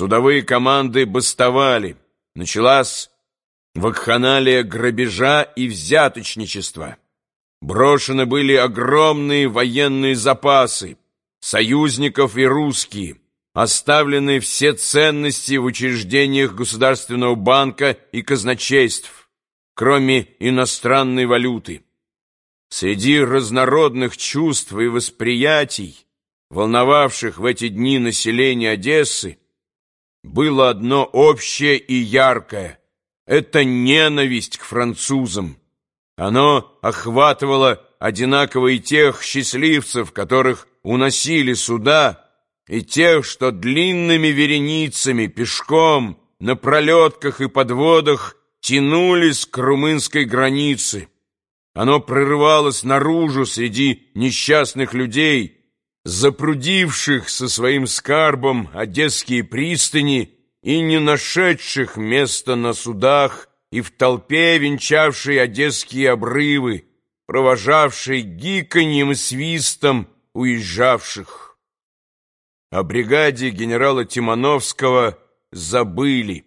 Судовые команды бастовали. Началась вакханалия грабежа и взяточничества. Брошены были огромные военные запасы, союзников и русские, оставлены все ценности в учреждениях Государственного банка и казначейств, кроме иностранной валюты. Среди разнородных чувств и восприятий, волновавших в эти дни население Одессы, было одно общее и яркое — это ненависть к французам. Оно охватывало одинаково и тех счастливцев, которых уносили сюда, и тех, что длинными вереницами, пешком, на пролетках и подводах тянулись к румынской границе. Оно прорывалось наружу среди несчастных людей, запрудивших со своим скарбом одесские пристани и не нашедших места на судах и в толпе венчавшей одесские обрывы, провожавшей гиканьем и свистом уезжавших. О бригаде генерала Тимановского забыли.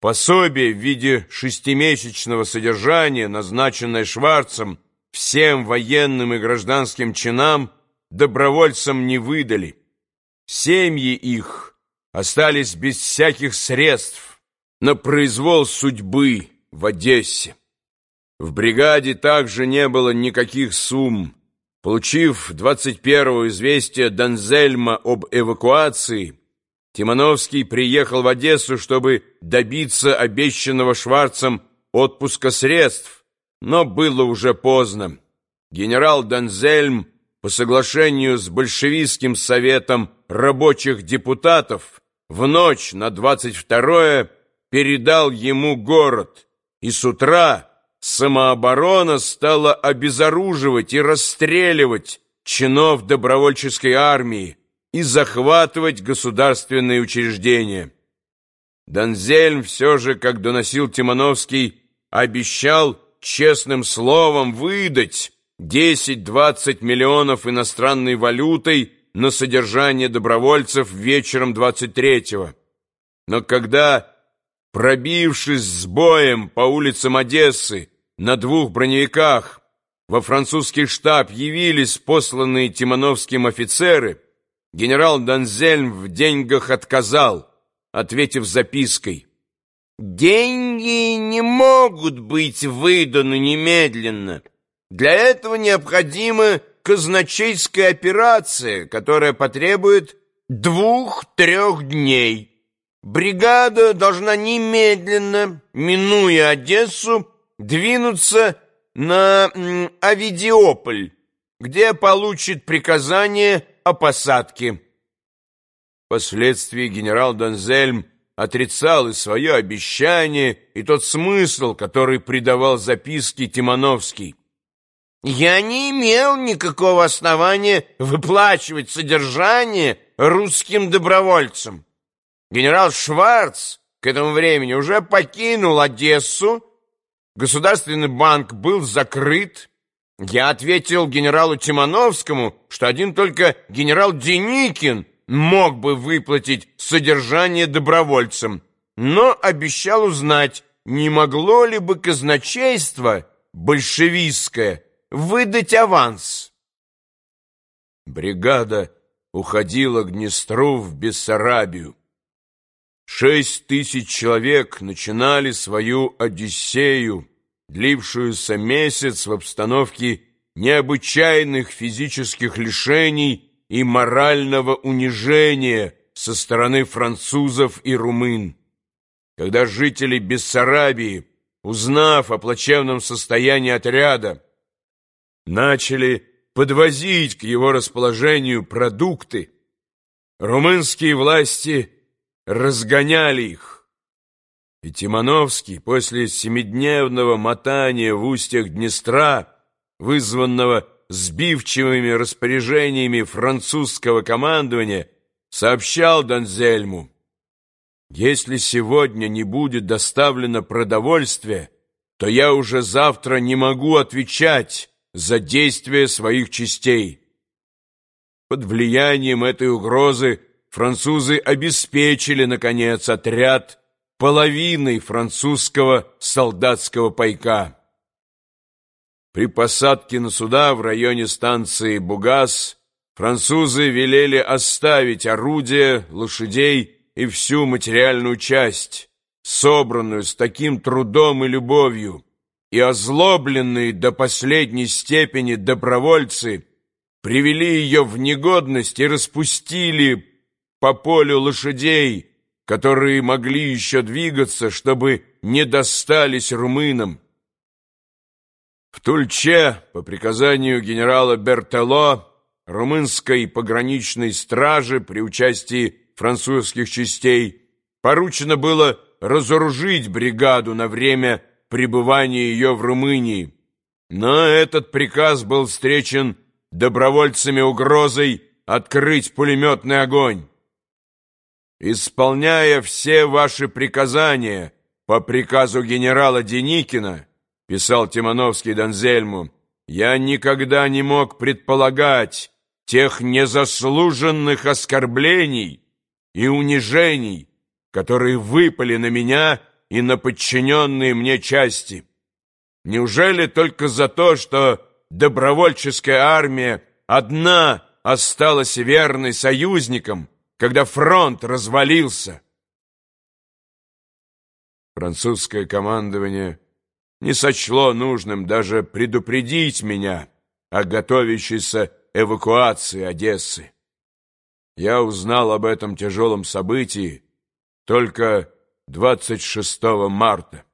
Пособие в виде шестимесячного содержания, назначенное Шварцем всем военным и гражданским чинам, добровольцам не выдали. Семьи их остались без всяких средств на произвол судьбы в Одессе. В бригаде также не было никаких сумм. Получив 21-го известие Донзельма об эвакуации, Тимановский приехал в Одессу, чтобы добиться обещанного Шварцем отпуска средств, но было уже поздно. Генерал Донзельм по соглашению с большевистским советом рабочих депутатов в ночь на 22-е передал ему город, и с утра самооборона стала обезоруживать и расстреливать чинов добровольческой армии и захватывать государственные учреждения. Донзельм все же, как доносил Тимановский, обещал честным словом выдать 10-20 миллионов иностранной валютой на содержание добровольцев вечером 23-го. Но когда, пробившись с боем по улицам Одессы на двух броневиках, во французский штаб явились посланные Тимановским офицеры, генерал Донзельм в деньгах отказал, ответив запиской «Деньги не могут быть выданы немедленно». Для этого необходима казначейская операция, которая потребует двух-трех дней. Бригада должна немедленно, минуя Одессу, двинуться на Авидиополь, где получит приказание о посадке. Впоследствии генерал Донзельм отрицал и свое обещание, и тот смысл, который придавал записке Тимановский. Я не имел никакого основания выплачивать содержание русским добровольцам. Генерал Шварц к этому времени уже покинул Одессу, Государственный банк был закрыт. Я ответил генералу Тимановскому, что один только генерал Деникин мог бы выплатить содержание добровольцам, но обещал узнать, не могло ли бы казначейство большевистское выдать аванс. Бригада уходила к Днестру в Бессарабию. Шесть тысяч человек начинали свою Одиссею, длившуюся месяц в обстановке необычайных физических лишений и морального унижения со стороны французов и румын. Когда жители Бессарабии, узнав о плачевном состоянии отряда, начали подвозить к его расположению продукты, румынские власти разгоняли их. И Тимановский после семидневного мотания в устьях Днестра, вызванного сбивчивыми распоряжениями французского командования, сообщал Донзельму, «Если сегодня не будет доставлено продовольствие, то я уже завтра не могу отвечать за действия своих частей. Под влиянием этой угрозы французы обеспечили, наконец, отряд половиной французского солдатского пайка. При посадке на суда в районе станции Бугас французы велели оставить орудия, лошадей и всю материальную часть, собранную с таким трудом и любовью, и озлобленные до последней степени добровольцы привели ее в негодность и распустили по полю лошадей, которые могли еще двигаться, чтобы не достались румынам. В Тульче, по приказанию генерала Бертело, румынской пограничной стражи при участии французских частей, поручено было разоружить бригаду на время пребывания ее в Румынии. Но этот приказ был встречен добровольцами угрозой открыть пулеметный огонь. Исполняя все ваши приказания по приказу генерала Деникина, писал Тимановский Донзельму, я никогда не мог предполагать тех незаслуженных оскорблений и унижений, которые выпали на меня и на подчиненные мне части. Неужели только за то, что добровольческая армия одна осталась верной союзникам, когда фронт развалился? Французское командование не сочло нужным даже предупредить меня о готовящейся эвакуации Одессы. Я узнал об этом тяжелом событии только 26 марта.